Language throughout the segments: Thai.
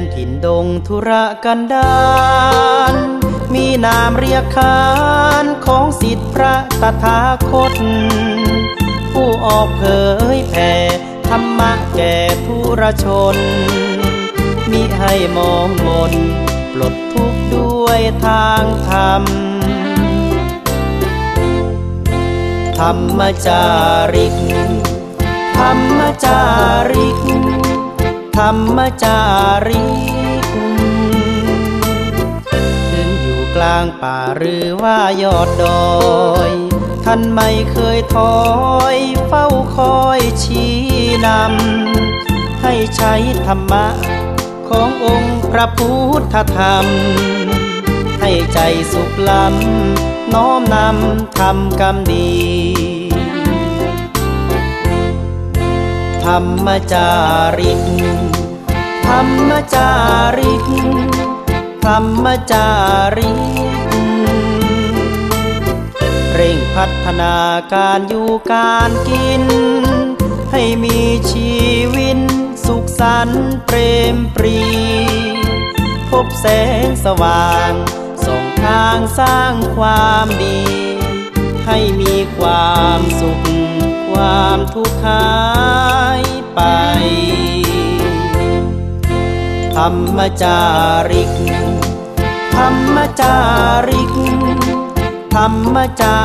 นถิ่นดงธุระกันดานมีนามเรียกขานของสิทธิพระตถาคต ผู้ออกเผยแผ่ธรรมะแก่ทุรชน มิให้มองมน ปลดทุกข์ด้วยทางธรรม ธรรมจาริก ธรรมจา รรมจาริกถึงอยู่กลางป่าหรือว่ายอดดอยท่านไม่เคยถอยเฝ้าคอยชี้นำ ให้ใช้ธรรมะขององค์พระพุทธธรรม ให้ใจสุขล้ำน้อมนำทำกรรมดี ธรรมจาริก รรมจาริกธรรมจาริกเร่งพัฒนาการอยู่การกิน ให้มีชีวิตสุขสันต์เปรมปรี พบแสงสว่างส่องทางสร้างความดี ให้มีความสุขความทุกข์หา ธรรมจาริก ธรรมจาริก ธรรมจา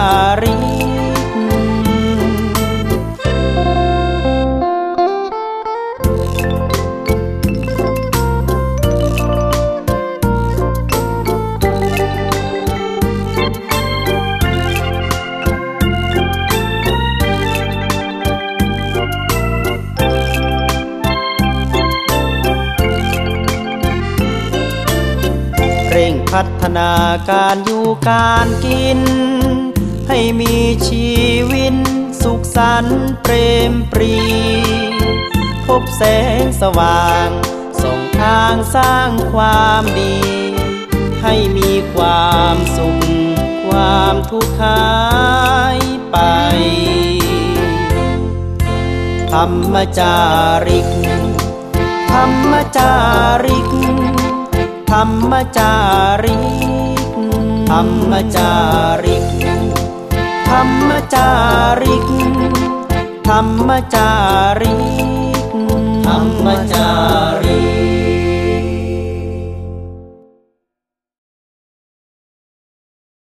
ริก เร่งพัฒนาการอยู่การกิน ให้มีชีวิตสุขสันต์เปรมปรี พบแสงสว่างส่องทางสร้างความดี ให้มีความสุข ความทุกข์หายไปธรรมจาริกธรรมจาริก ธรรมจาริก ธรรมจาริก ธรรมจาริก ธรรมจาริก ธรรมจาริก